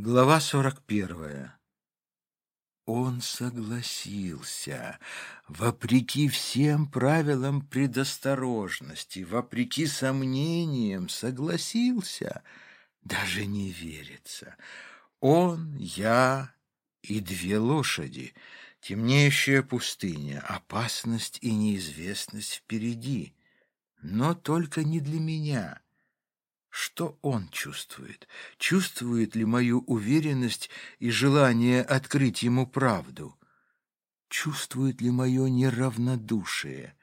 Глава сорок первая. Он согласился, вопреки всем правилам предосторожности, вопреки сомнениям, согласился, даже не верится. Он, я и две лошади, темнеющая пустыня, опасность и неизвестность впереди, но только не для меня — что он чувствует? Чувствует ли мою уверенность и желание открыть ему правду? Чувствует ли мое неравнодушие?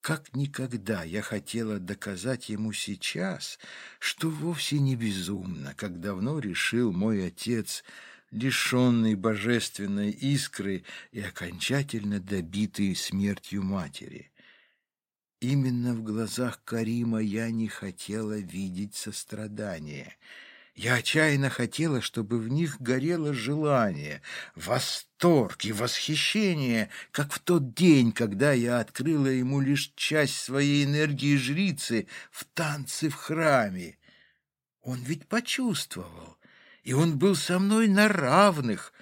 Как никогда я хотела доказать ему сейчас, что вовсе не безумно, как давно решил мой отец, лишенный божественной искры и окончательно добитый смертью матери. Именно в глазах Карима я не хотела видеть сострадания. Я отчаянно хотела, чтобы в них горело желание, восторг и восхищение, как в тот день, когда я открыла ему лишь часть своей энергии жрицы в танце в храме. Он ведь почувствовал, и он был со мной на равных,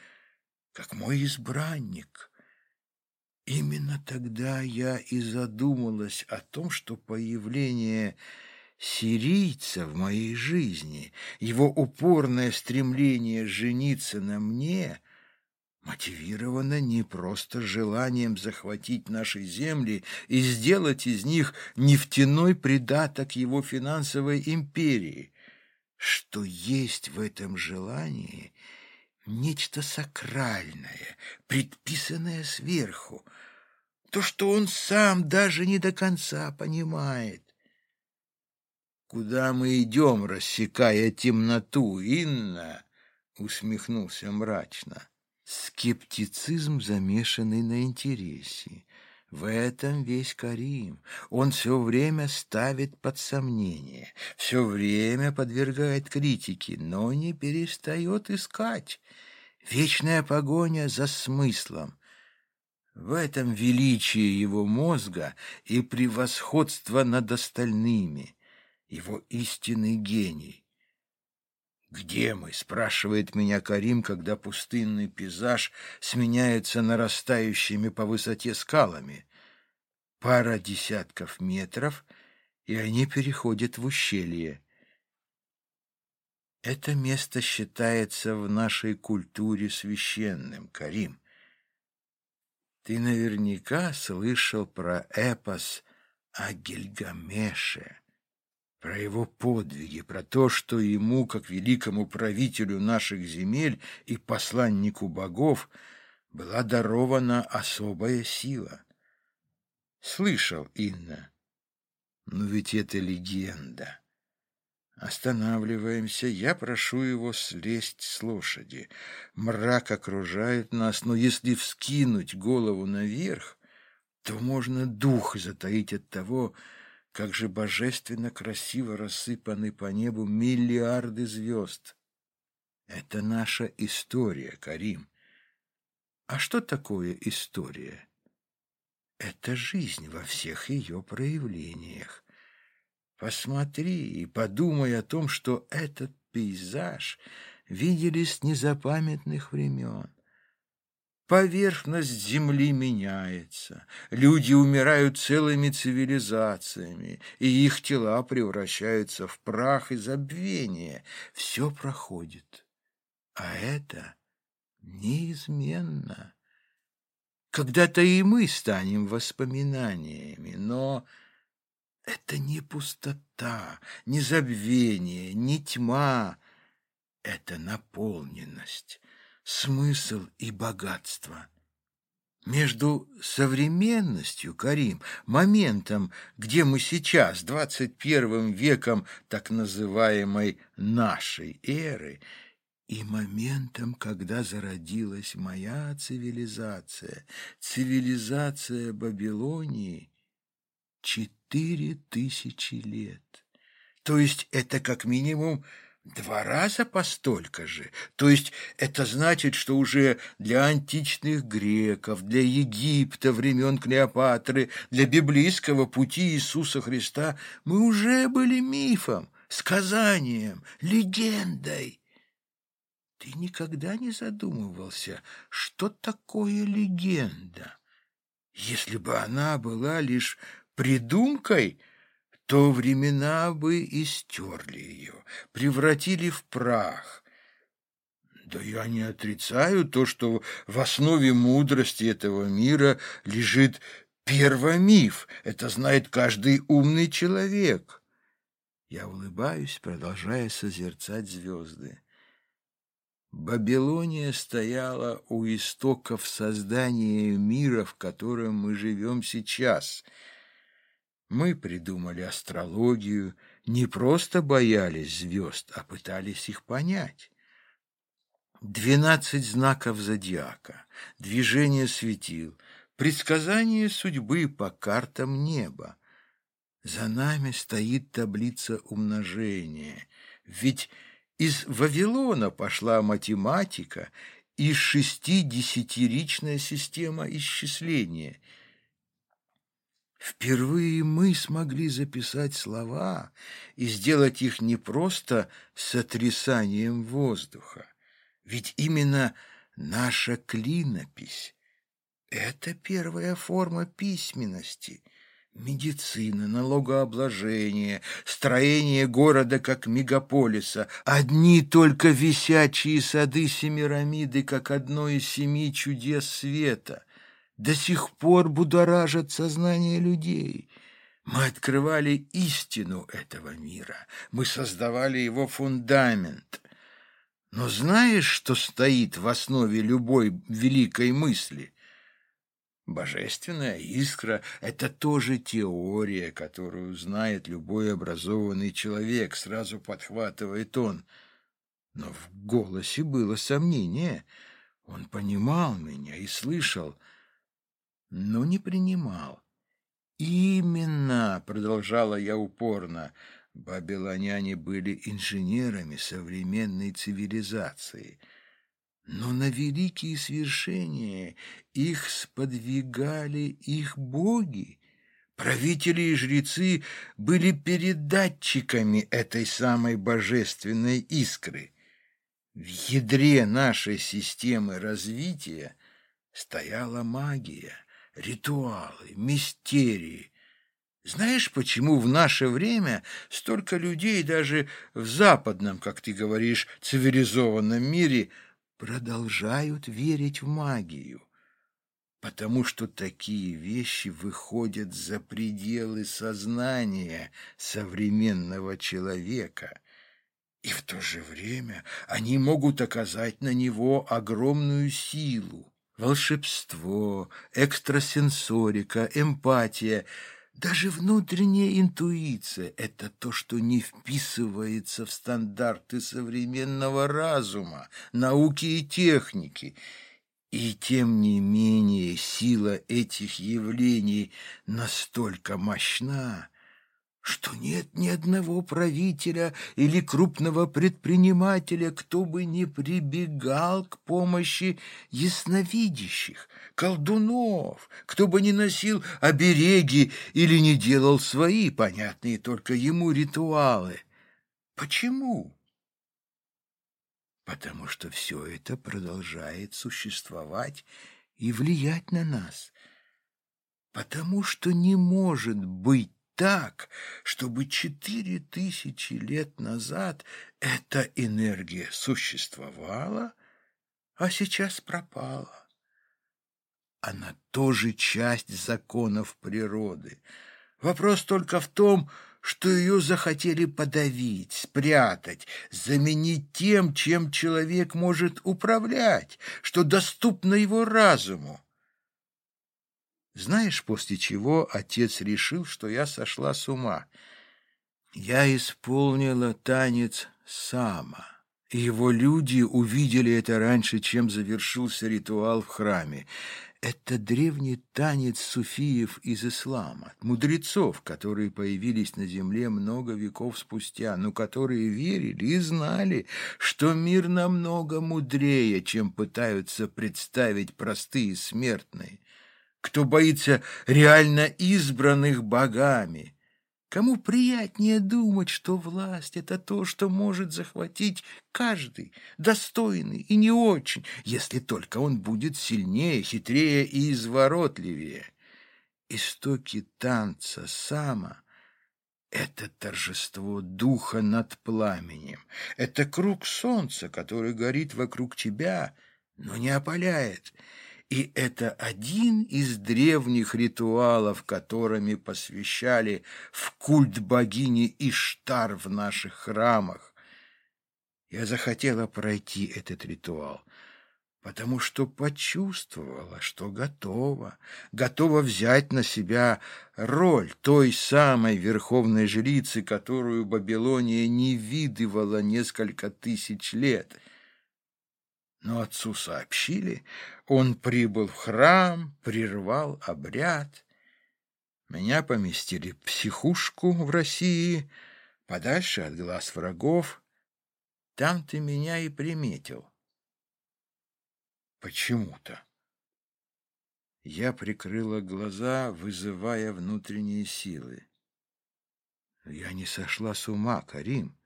как мой избранник. Именно тогда я и задумалась о том, что появление сирийца в моей жизни, его упорное стремление жениться на мне мотивировано не просто желанием захватить наши земли и сделать из них нефтяной придаток его финансовой империи, что есть в этом желании – нечто сакральное, предписанное сверху, то, что он сам даже не до конца понимает. «Куда мы идем, рассекая темноту, Инна?» — усмехнулся мрачно. Скептицизм, замешанный на интересе. В этом весь Карим. Он все время ставит под сомнение, все время подвергает критике, но не перестает искать. Вечная погоня за смыслом. В этом величие его мозга и превосходство над остальными, его истинный гений. «Где мы?» — спрашивает меня Карим, когда пустынный пейзаж сменяется нарастающими по высоте скалами. Пара десятков метров, и они переходят в ущелье. Это место считается в нашей культуре священным, Карим. Ты наверняка слышал про эпос о Гильгамеше про его подвиги, про то, что ему, как великому правителю наших земель и посланнику богов, была дарована особая сила. Слышал, Инна, но ведь это легенда. Останавливаемся, я прошу его слезть с лошади. Мрак окружает нас, но если вскинуть голову наверх, то можно дух затаить от того, как же божественно красиво рассыпаны по небу миллиарды звезд. Это наша история, Карим. А что такое история? Это жизнь во всех ее проявлениях. Посмотри и подумай о том, что этот пейзаж видели с незапамятных времен. Поверхность Земли меняется, люди умирают целыми цивилизациями, и их тела превращаются в прах и забвение. Все проходит, а это неизменно. Когда-то и мы станем воспоминаниями, но это не пустота, не забвение, не тьма, это наполненность смысл и богатство. Между современностью, Карим, моментом, где мы сейчас, двадцать первым веком так называемой нашей эры, и моментом, когда зародилась моя цивилизация, цивилизация Вавилонии, четыре тысячи лет. То есть это как минимум Два раза по столько же. То есть это значит, что уже для античных греков, для Египта времен Клеопатры, для библейского пути Иисуса Христа мы уже были мифом, сказанием, легендой. Ты никогда не задумывался, что такое легенда? Если бы она была лишь придумкой, то времена бы истерли ее, превратили в прах. Да я не отрицаю то, что в основе мудрости этого мира лежит первомиф. Это знает каждый умный человек. Я улыбаюсь, продолжая созерцать звезды. Бабилония стояла у истоков создания мира, в котором мы живем сейчас. Мы придумали астрологию, не просто боялись звезд, а пытались их понять. Двенадцать знаков зодиака, движение светил, предсказание судьбы по картам неба. За нами стоит таблица умножения, ведь из Вавилона пошла математика, из шести десятиричная система исчисления. Впервые мы смогли записать слова и сделать их не просто сотрясанием воздуха. Ведь именно наша клинопись — это первая форма письменности — Медицина, налогообложение, строение города как мегаполиса, одни только висячие сады Семирамиды, как одно из семи чудес света, до сих пор будоражат сознание людей. Мы открывали истину этого мира, мы создавали его фундамент. Но знаешь, что стоит в основе любой великой мысли – Божественная искра — это тоже теория, которую знает любой образованный человек, сразу подхватывает он. Но в голосе было сомнение. Он понимал меня и слышал, но не принимал. «Именно», — продолжала я упорно, — «бабилоняне были инженерами современной цивилизации». Но на великие свершения их сподвигали их боги. Правители и жрецы были передатчиками этой самой божественной искры. В ядре нашей системы развития стояла магия, ритуалы, мистерии. Знаешь, почему в наше время столько людей даже в западном, как ты говоришь, цивилизованном мире – продолжают верить в магию, потому что такие вещи выходят за пределы сознания современного человека, и в то же время они могут оказать на него огромную силу. Волшебство, экстрасенсорика, эмпатия — даже внутренняя интуиция — это то, что не вписывается в стандарты современного разума, науки и техники. И тем не менее сила этих явлений настолько мощна, что нет ни одного правителя или крупного предпринимателя, кто бы не прибегал к помощи ясновидящих, колдунов, кто бы не носил обереги или не делал свои, понятные только ему, ритуалы. Почему? Потому что все это продолжает существовать и влиять на нас. Потому что не может быть так, чтобы четыре тысячи лет назад эта энергия существовала, а сейчас пропала. Она тоже часть законов природы. Вопрос только в том, что ее захотели подавить, спрятать, заменить тем, чем человек может управлять, что доступно его разуму. Знаешь, после чего отец решил, что я сошла с ума? Я исполнила танец сама. Его люди увидели это раньше, чем завершился ритуал в храме. Это древний танец суфиев из ислама, мудрецов, которые появились на земле много веков спустя, но которые верили и знали, что мир намного мудрее, чем пытаются представить простые смертные кто боится реально избранных богами. Кому приятнее думать, что власть — это то, что может захватить каждый, достойный и не очень, если только он будет сильнее, хитрее и изворотливее. Истоки танца сама — это торжество духа над пламенем, это круг солнца, который горит вокруг тебя, но не опаляет — и это один из древних ритуалов, которыми посвящали в культ богини Иштар в наших храмах. Я захотела пройти этот ритуал, потому что почувствовала, что готова, готова взять на себя роль той самой верховной жрицы, которую Вавилония не видывала несколько тысяч лет — но отцу сообщили, он прибыл в храм, прервал обряд. Меня поместили в психушку в России, подальше от глаз врагов. Там ты меня и приметил. Почему-то. Я прикрыла глаза, вызывая внутренние силы. Я не сошла с ума, Карим.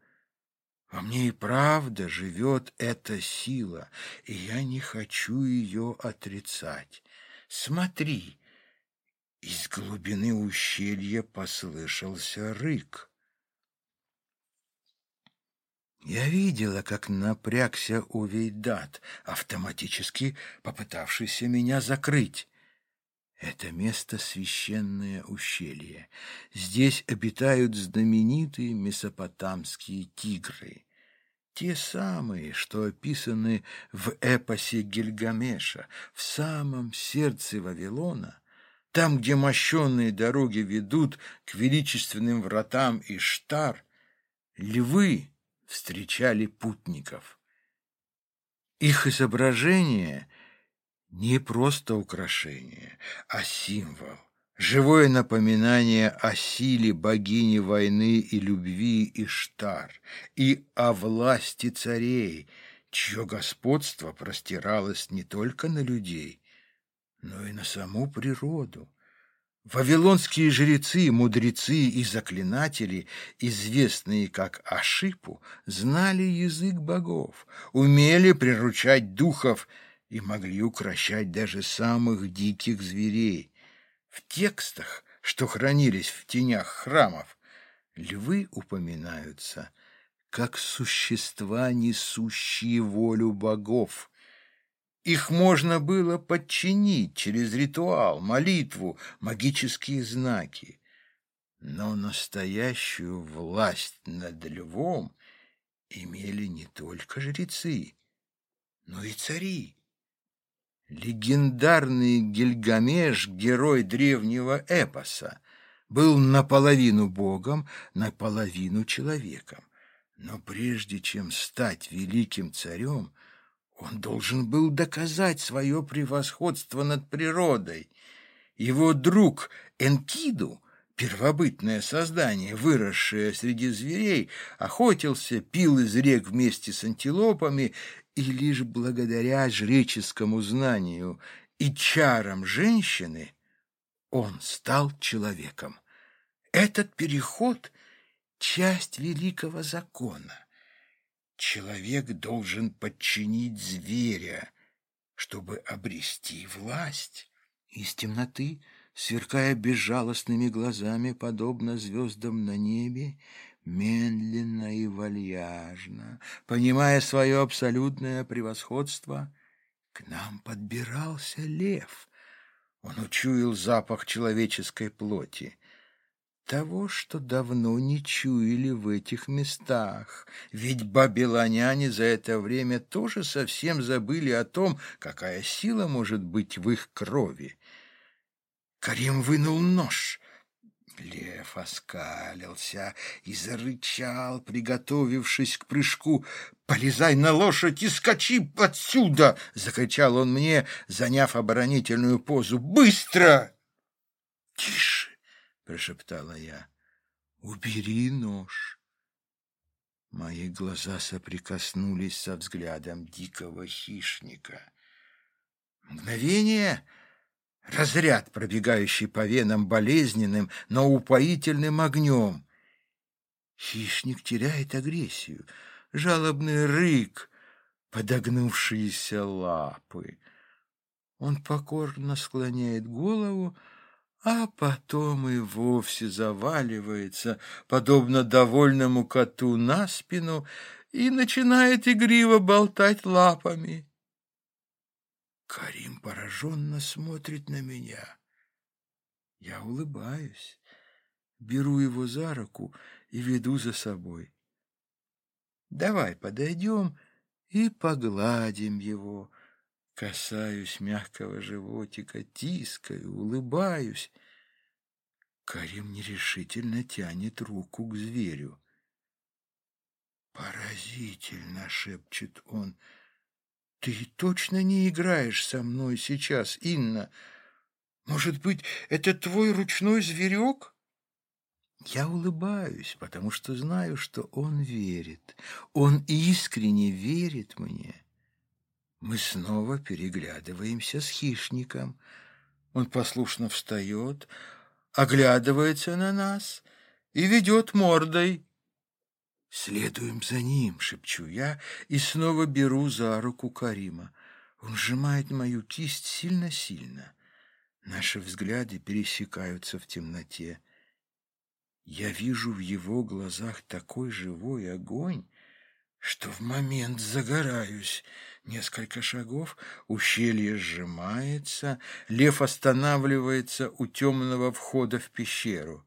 Во мне и правда живет эта сила, и я не хочу ее отрицать. Смотри, из глубины ущелья послышался рык. Я видела, как напрягся Увейдат, автоматически попытавшийся меня закрыть. Это место — священное ущелье. Здесь обитают знаменитые месопотамские тигры. Те самые, что описаны в эпосе Гильгамеша, в самом сердце Вавилона, там, где мощенные дороги ведут к величественным вратам Иштар, львы встречали путников. Их изображение не просто украшение, а символ. Живое напоминание о силе богини войны и любви Иштар и о власти царей, чье господство простиралось не только на людей, но и на саму природу. Вавилонские жрецы, мудрецы и заклинатели, известные как Ашипу, знали язык богов, умели приручать духов и могли укращать даже самых диких зверей. В текстах, что хранились в тенях храмов, львы упоминаются как существа, несущие волю богов. Их можно было подчинить через ритуал, молитву, магические знаки. Но настоящую власть над львом имели не только жрецы, но и цари. Легендарный Гильгамеш, герой древнего эпоса, был наполовину богом, наполовину человеком. Но прежде чем стать великим царем, он должен был доказать свое превосходство над природой. Его друг Энкиду, первобытное создание, выросшее среди зверей, охотился, пил из рек вместе с антилопами и лишь благодаря жреческому знанию и чарам женщины он стал человеком. Этот переход — часть великого закона. Человек должен подчинить зверя, чтобы обрести власть. Из темноты, сверкая безжалостными глазами, подобно звездам на небе, медленно и вальяжно, понимая свое абсолютное превосходство, к нам подбирался лев. Он учуял запах человеческой плоти, того, что давно не чуяли в этих местах. Ведь бабилоняне за это время тоже совсем забыли о том, какая сила может быть в их крови. Карим вынул нож — Лев оскалился и зарычал, приготовившись к прыжку. «Полезай на лошадь и скачи отсюда!» — закричал он мне, заняв оборонительную позу. «Быстро!» «Тише!» — прошептала я. «Убери нож!» Мои глаза соприкоснулись со взглядом дикого хищника. Мгновение, разряд, пробегающий по венам болезненным, но упоительным огнем. Хищник теряет агрессию, жалобный рык, подогнувшиеся лапы. Он покорно склоняет голову, а потом и вовсе заваливается, подобно довольному коту, на спину и начинает игриво болтать лапами. Карим пораженно смотрит на меня. Я улыбаюсь, беру его за руку и веду за собой. Давай подойдем и погладим его, Касаюсь мягкого животика, тискаю, улыбаюсь. Карим нерешительно тянет руку к зверю. «Поразительно!» — шепчет он. «Ты точно не играешь со мной сейчас, Инна? Может быть, это твой ручной зверек?» Я улыбаюсь, потому что знаю, что он верит. Он искренне верит мне. Мы снова переглядываемся с хищником. Он послушно встает, оглядывается на нас и ведет мордой. «Следуем за ним», — шепчу я, и снова беру за руку Карима. Он сжимает мою кисть сильно-сильно. Наши взгляды пересекаются в темноте. Я вижу в его глазах такой живой огонь, что в момент загораюсь — Несколько шагов, ущелье сжимается, лев останавливается у темного входа в пещеру.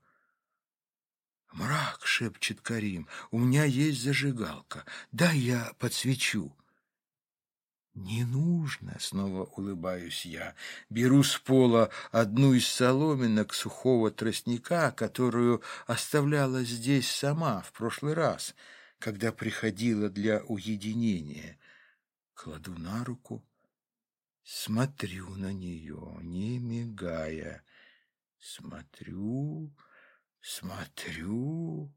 «Мрак!» — шепчет Карим. «У меня есть зажигалка. Да, я подсвечу». «Не нужно!» — снова улыбаюсь я. Беру с пола одну из соломинок сухого тростника, которую оставляла здесь сама в прошлый раз, когда приходила для уединения кладу на руку, смотрю на нее, не мигая, смотрю, смотрю.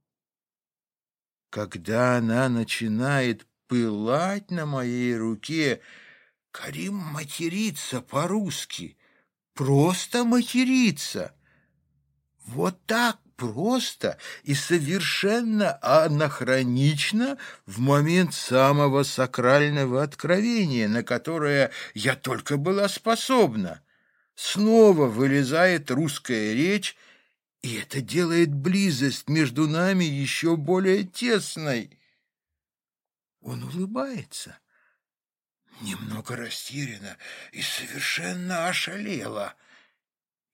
Когда она начинает пылать на моей руке, Карим матерится по-русски, просто матерится. Вот так просто и совершенно анахронично в момент самого сакрального откровения, на которое я только была способна. Снова вылезает русская речь, и это делает близость между нами еще более тесной. Он улыбается, немного растерянно и совершенно ошалело.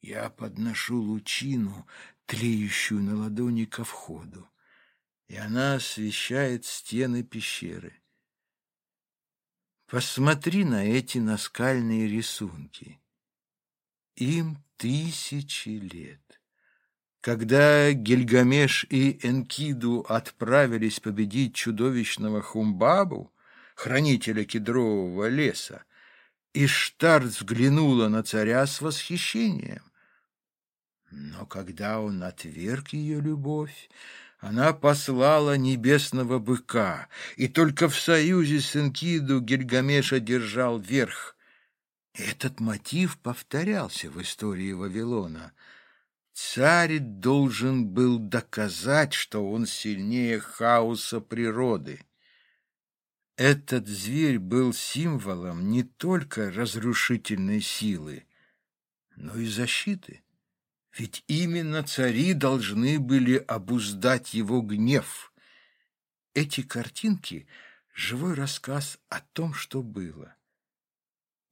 Я подношу лучину, тлеющую на ладони ко входу, и она освещает стены пещеры. Посмотри на эти наскальные рисунки. Им тысячи лет. Когда Гильгамеш и Энкиду отправились победить чудовищного Хумбабу, хранителя кедрового леса, Иштар взглянула на царя с восхищением. Но когда он отверг ее любовь, она послала небесного быка, и только в союзе с Энкиду Гильгамеш одержал верх. Этот мотив повторялся в истории Вавилона. Царь должен был доказать, что он сильнее хаоса природы. Этот зверь был символом не только разрушительной силы, но и защиты. Ведь именно цари должны были обуздать его гнев. Эти картинки — живой рассказ о том, что было.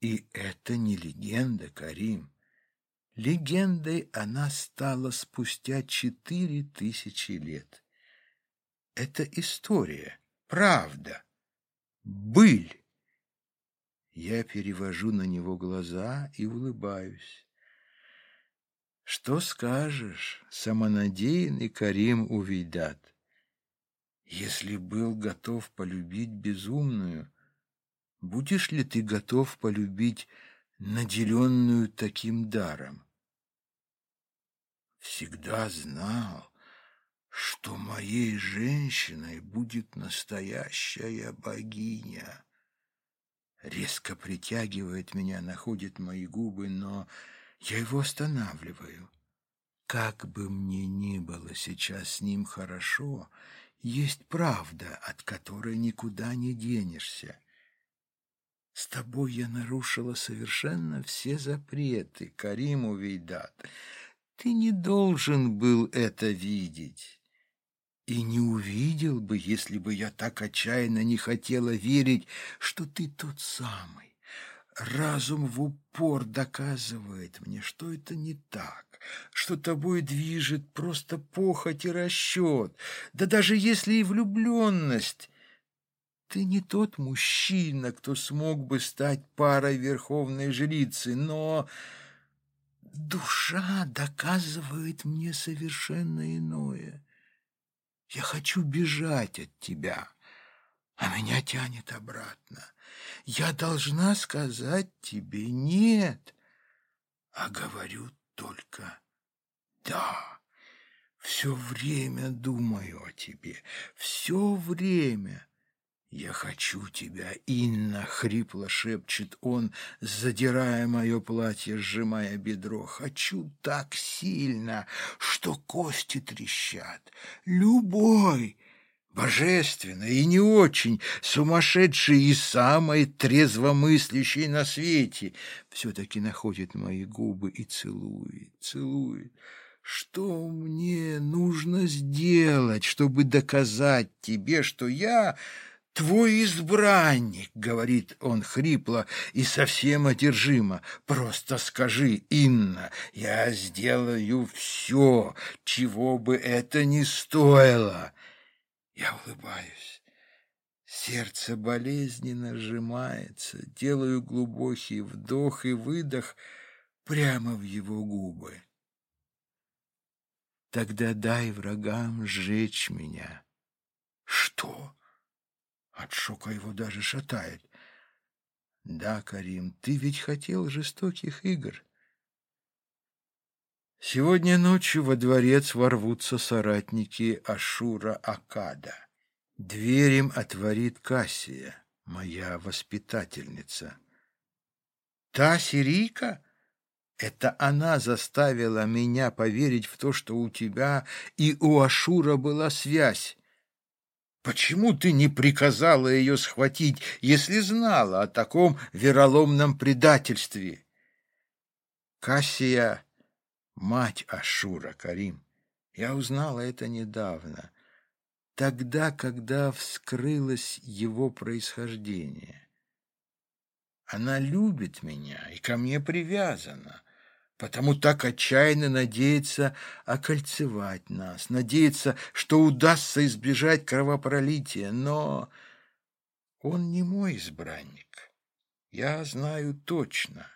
И это не легенда, Карим. Легендой она стала спустя четыре тысячи лет. Это история, правда, быль. Я перевожу на него глаза и улыбаюсь. Что скажешь, самонадеянный Карим увидят. Если был готов полюбить безумную, будешь ли ты готов полюбить наделенную таким даром? Всегда знал, что моей женщиной будет настоящая богиня. Резко притягивает меня, находит мои губы, но Я его останавливаю. Как бы мне ни было сейчас с ним хорошо, есть правда, от которой никуда не денешься. С тобой я нарушила совершенно все запреты, Карим Увейдат. Ты не должен был это видеть. И не увидел бы, если бы я так отчаянно не хотела верить, что ты тот самый. Разум в упор доказывает мне, что это не так, что тобой движет просто похоть и расчет, да даже если и влюбленность. Ты не тот мужчина, кто смог бы стать парой верховной жрицы, но душа доказывает мне совершенно иное. Я хочу бежать от тебя, а меня тянет обратно. Я должна сказать тебе «нет», а говорю только «да». Все время думаю о тебе, все время. «Я хочу тебя, Инна!» — хрипло шепчет он, задирая мое платье, сжимая бедро. «Хочу так сильно, что кости трещат. Любой!» Божественно и не очень, сумасшедший и самый трезвомыслящий на свете, все-таки находит мои губы и целует, целует. Что мне нужно сделать, чтобы доказать тебе, что я «Твой избранник», — говорит он хрипло и совсем одержимо, — «просто скажи, Инна, я сделаю все, чего бы это ни стоило». Я улыбаюсь. Сердце болезненно сжимается, делаю глубокий вдох и выдох прямо в его губы. Тогда дай врагам сжечь меня. Что? От шока его даже шатает. Да, Карим, ты ведь хотел жестоких игр. Сегодня ночью во дворец ворвутся соратники Ашура Акада. Дверь отворит Кассия, моя воспитательница. Та сирийка? Это она заставила меня поверить в то, что у тебя и у Ашура была связь. Почему ты не приказала ее схватить, если знала о таком вероломном предательстве? Кассия — мать Ашура, Карим. Я узнала это недавно, тогда, когда вскрылось его происхождение. Она любит меня и ко мне привязана потому так отчаянно надеется окольцевать нас, надеется, что удастся избежать кровопролития, но он не мой избранник, я знаю точно.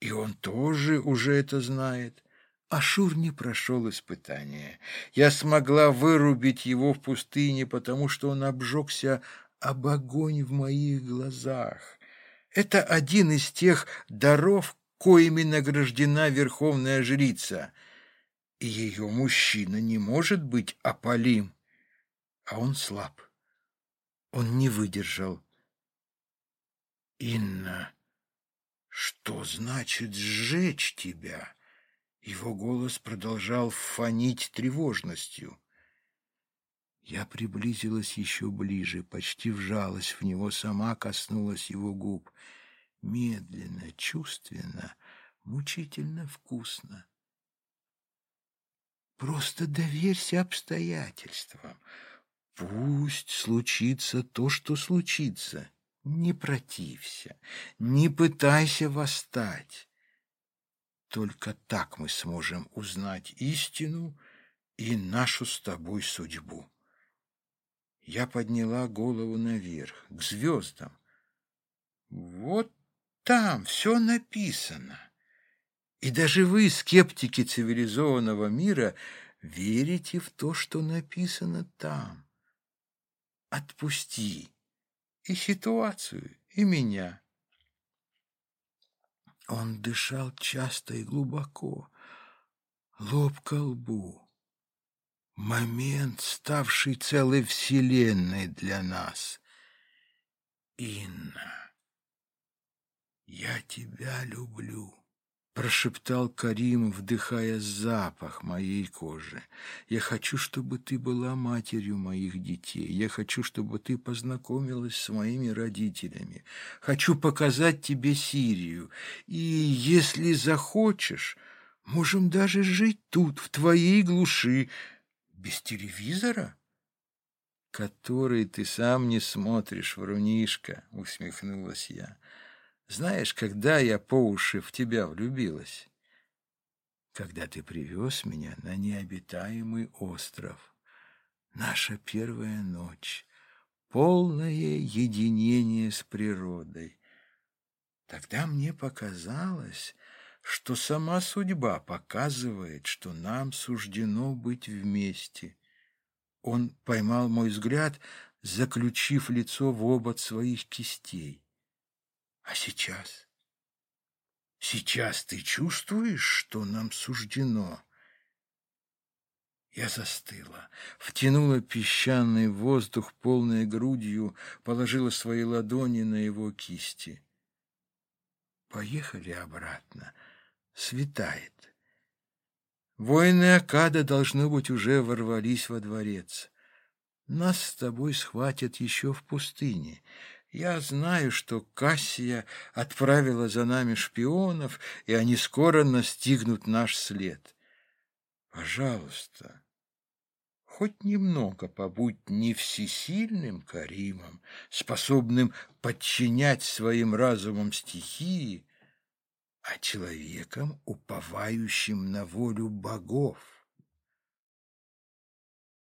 И он тоже уже это знает. Ашур не прошел испытания. Я смогла вырубить его в пустыне, потому что он обжегся об огонь в моих глазах. Это один из тех даров, коими награждена верховная жрица. И ее мужчина не может быть опалим, а он слаб. Он не выдержал. «Инна, что значит сжечь тебя?» Его голос продолжал фонить тревожностью. Я приблизилась еще ближе, почти вжалась в него, сама коснулась его губ — медленно, чувственно, мучительно вкусно. Просто доверься обстоятельствам. Пусть случится то, что случится. Не протився, не пытайся восстать. Только так мы сможем узнать истину и нашу с тобой судьбу. Я подняла голову наверх, к звездам. Вот там все написано. И даже вы, скептики цивилизованного мира, верите в то, что написано там. Отпусти и ситуацию, и меня. Он дышал часто и глубоко, лоб к лбу. Момент, ставший целой вселенной для нас. Инна. Я тебя люблю. Прошептал Карим, вдыхая запах моей кожи. «Я хочу, чтобы ты была матерью моих детей. Я хочу, чтобы ты познакомилась с моими родителями. Хочу показать тебе Сирию. И если захочешь, можем даже жить тут, в твоей глуши, без телевизора». «Который ты сам не смотришь, врунишка», — усмехнулась я. Знаешь, когда я по уши в тебя влюбилась? Когда ты привез меня на необитаемый остров. Наша первая ночь, полное единение с природой. Тогда мне показалось, что сама судьба показывает, что нам суждено быть вместе. Он поймал мой взгляд, заключив лицо в обод своих кистей. А сейчас? Сейчас ты чувствуешь, что нам суждено? Я застыла, втянула песчаный воздух полной грудью, положила свои ладони на его кисти. Поехали обратно. Светает. Воины Акада, должно быть, уже ворвались во дворец. Нас с тобой схватят еще в пустыне. Я знаю, что Кассия отправила за нами шпионов, и они скоро настигнут наш след. Пожалуйста, хоть немного побудь не всесильным Каримом, способным подчинять своим разумом стихии, а человеком, уповающим на волю богов.